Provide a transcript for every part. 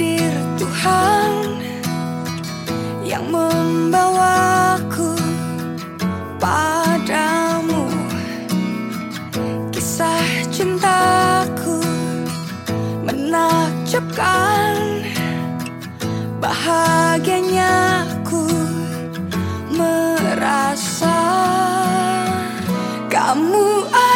takdir Tuhan yang membawaku padamu. Kisah cintaku menakjubkan bahagianya ku merasa kamu ada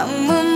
yang mem